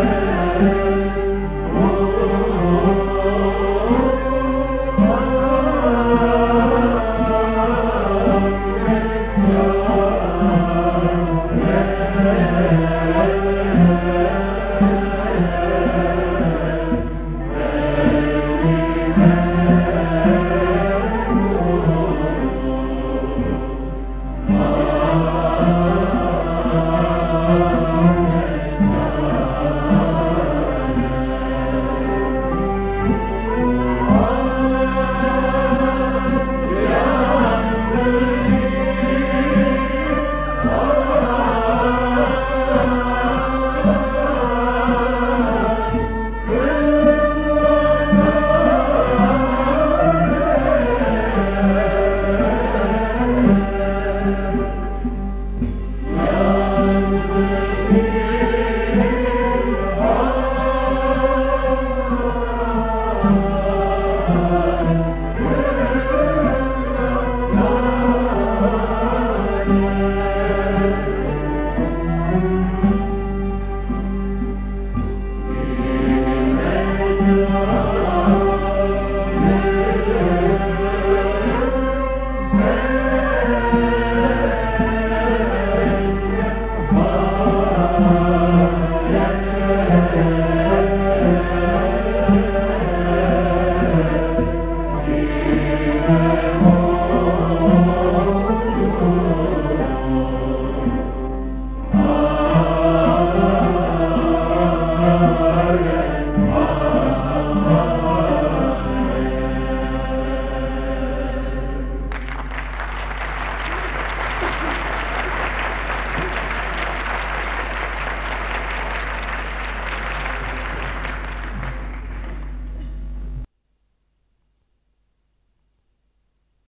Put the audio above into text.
Música